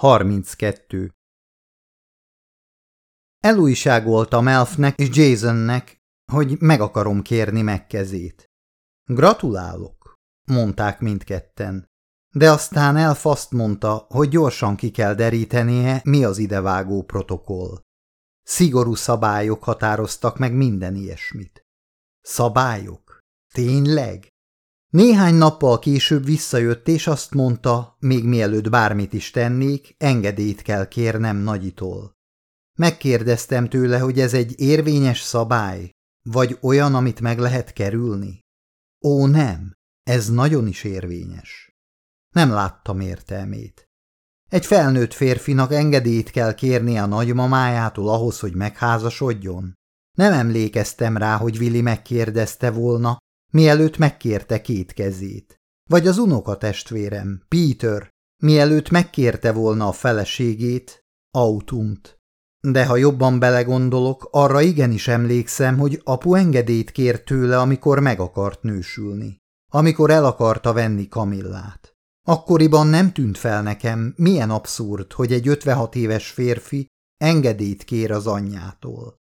32. Elújságoltam Elfnek és Jasonnek, hogy meg akarom kérni megkezét. Gratulálok, mondták mindketten. De aztán Elf azt mondta, hogy gyorsan ki kell derítenie, mi az idevágó protokoll. Szigorú szabályok határoztak meg minden ilyesmit. Szabályok? Tényleg? Néhány nappal később visszajött, és azt mondta, még mielőtt bármit is tennék, engedélyt kell kérnem nagyitól. Megkérdeztem tőle, hogy ez egy érvényes szabály, vagy olyan, amit meg lehet kerülni. Ó, nem, ez nagyon is érvényes. Nem láttam értelmét. Egy felnőtt férfinak engedélyt kell kérnie a nagymamájától ahhoz, hogy megházasodjon. Nem emlékeztem rá, hogy Willi megkérdezte volna, mielőtt megkérte két kezét. Vagy az unokatestvérem, Peter, mielőtt megkérte volna a feleségét, Autumt. De ha jobban belegondolok, arra igenis emlékszem, hogy apu engedélyt kért tőle, amikor meg akart nősülni. Amikor el akarta venni Kamillát. Akkoriban nem tűnt fel nekem, milyen abszurd, hogy egy 56 éves férfi engedélyt kér az anyjától.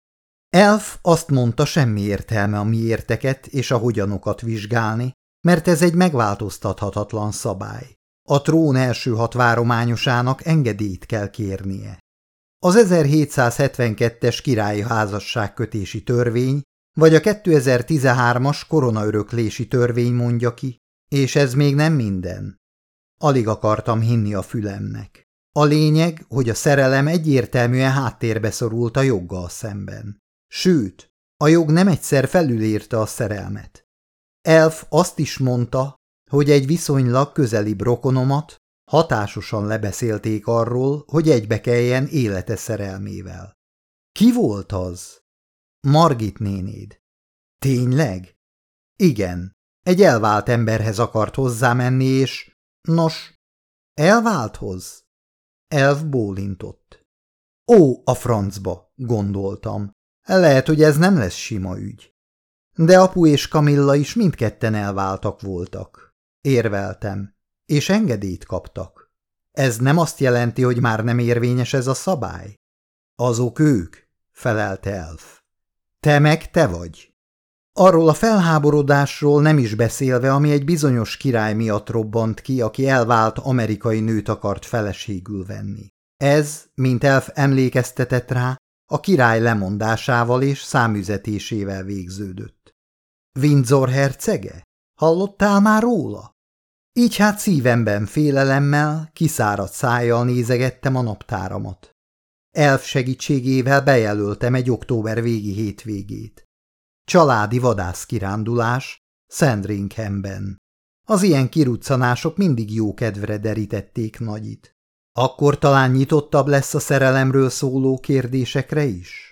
Elf azt mondta, semmi értelme a miérteket és a hogyanokat vizsgálni, mert ez egy megváltoztathatatlan szabály. A trón első hat várományosának engedélyt kell kérnie. Az 1772-es királyi házasságkötési törvény, vagy a 2013-as koronaöröklési törvény mondja ki, és ez még nem minden. Alig akartam hinni a fülemnek. A lényeg, hogy a szerelem egyértelműen háttérbe szorult a joggal szemben. Sőt, a jog nem egyszer felülírta a szerelmet. Elf azt is mondta, hogy egy viszonylag közeli brokonomat hatásosan lebeszélték arról, hogy egybe kelljen élete szerelmével. Ki volt az? Margit nénéd. Tényleg? Igen, egy elvált emberhez akart hozzámenni, és... Nos, elválthoz? Elf bólintott. Ó, a francba, gondoltam. Lehet, hogy ez nem lesz sima ügy. De apu és Kamilla is mindketten elváltak voltak. Érveltem, és engedélyt kaptak. Ez nem azt jelenti, hogy már nem érvényes ez a szabály? Azok ők, felelte Elf. Te meg te vagy. Arról a felháborodásról nem is beszélve, ami egy bizonyos király miatt robbant ki, aki elvált amerikai nőt akart feleségül venni. Ez, mint Elf emlékeztetett rá, a király lemondásával és számüzetésével végződött. Windsor hercege? Hallottál már róla? Így hát szívemben félelemmel, kiszáradt szájjal nézegettem a naptáramat. Elf segítségével bejelöltem egy október végi hétvégét. Családi vadászkirándulás Sandringhamben. Az ilyen kiruccanások mindig jó kedvre derítették nagyit. Akkor talán nyitottabb lesz a szerelemről szóló kérdésekre is?